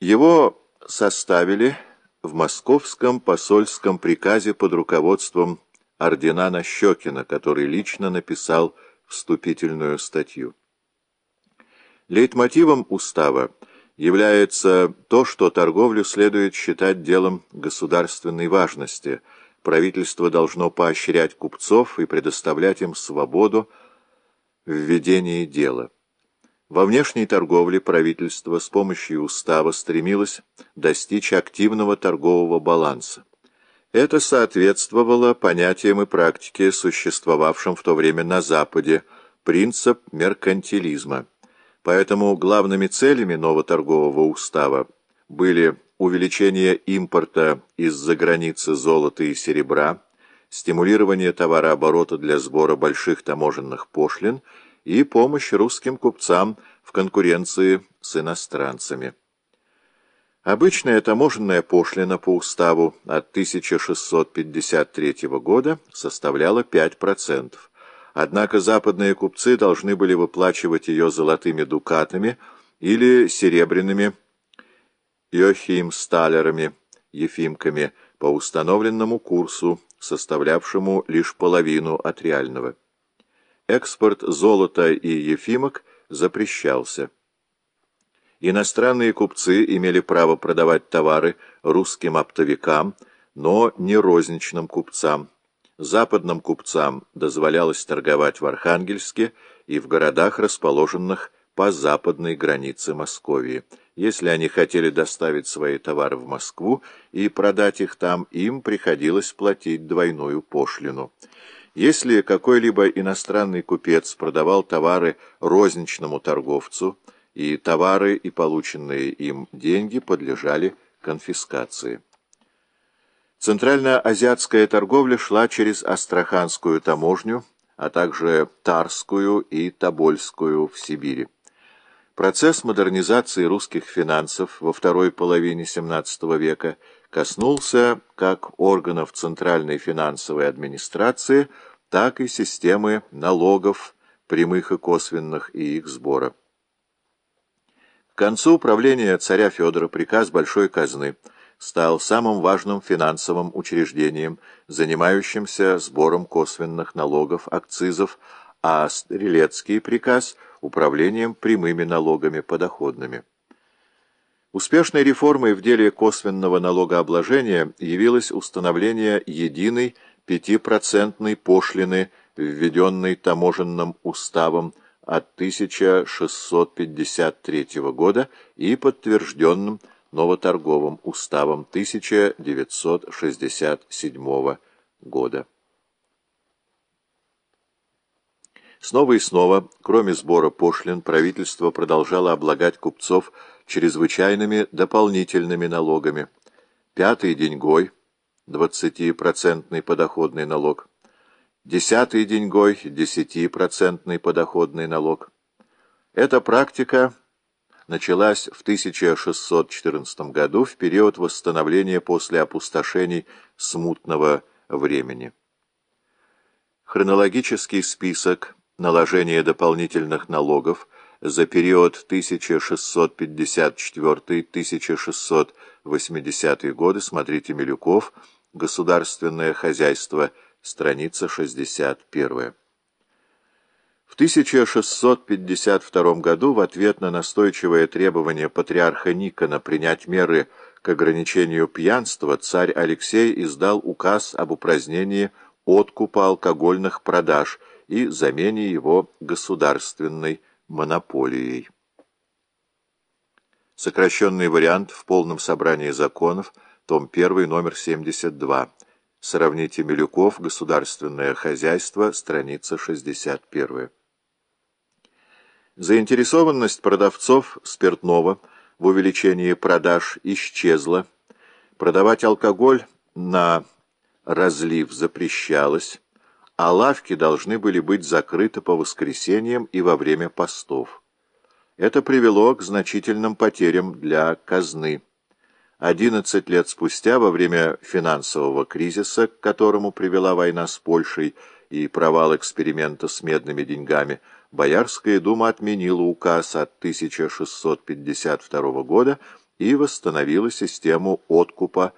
Его составили в московском посольском приказе под руководством ордена Щекина, который лично написал вступительную статью. Лейтмотивом устава является то, что торговлю следует считать делом государственной важности. Правительство должно поощрять купцов и предоставлять им свободу в ведении дела. Во внешней торговле правительство с помощью устава стремилось достичь активного торгового баланса. Это соответствовало понятиям и практике, существовавшим в то время на Западе, принцип меркантилизма. Поэтому главными целями новоторгового устава были увеличение импорта из-за границы золота и серебра, стимулирование товарооборота для сбора больших таможенных пошлин и помощь русским купцам в конкуренции с иностранцами. Обычная таможенная пошлина по уставу от 1653 года составляла 5%, однако западные купцы должны были выплачивать ее золотыми дукатами или серебряными йохимсталерами, ефимками, по установленному курсу, составлявшему лишь половину от реального. Экспорт золота и ефимок запрещался. Иностранные купцы имели право продавать товары русским оптовикам, но не розничным купцам. Западным купцам дозволялось торговать в Архангельске и в городах, расположенных по западной границе Московии. Если они хотели доставить свои товары в Москву и продать их там, им приходилось платить двойную пошлину. Если какой-либо иностранный купец продавал товары розничному торговцу, и товары и полученные им деньги подлежали конфискации. Центральноазиатская торговля шла через Астраханскую таможню, а также Тарскую и Тобольскую в Сибири. Процесс модернизации русских финансов во второй половине XVII века коснулся как органов Центральной финансовой администрации, так и системы налогов, прямых и косвенных, и их сбора. К концу правления царя Федора приказ Большой казны стал самым важным финансовым учреждением, занимающимся сбором косвенных налогов, акцизов, а Стрелецкий приказ – управлением прямыми налогами подоходными. Успешной реформой в деле косвенного налогообложения явилось установление единой пятипроцентной пошлины, введенной таможенным уставом от 1653 года и подтвержденным новоторговым уставом 1967 года. Снова и снова, кроме сбора пошлин, правительство продолжало облагать купцов чрезвычайными дополнительными налогами. Пятый деньгой, 20% подоходный налог, десятый деньгой, 10% подоходный налог. Эта практика началась в 1614 году в период восстановления после опустошений смутного времени. Хронологический список наложения дополнительных налогов за период 1654-1680 годы, смотрите Милюков, Государственное хозяйство, страница 61. В 1652 году в ответ на настойчивое требование патриарха Никона принять меры к ограничению пьянства царь Алексей издал указ об упразднении откупа алкогольных продаж и замене его государственной монополией. Сокращенный вариант в полном собрании законов, том 1, номер 72. Сравните Милюков, Государственное хозяйство, страница 61. Заинтересованность продавцов спиртного в увеличении продаж исчезла. Продавать алкоголь на разлив запрещалось, а лавки должны были быть закрыты по воскресеньям и во время постов. Это привело к значительным потерям для казны. 11 лет спустя, во время финансового кризиса, к которому привела война с Польшей и провал эксперимента с медными деньгами, Боярская дума отменила указ от 1652 года и восстановила систему откупа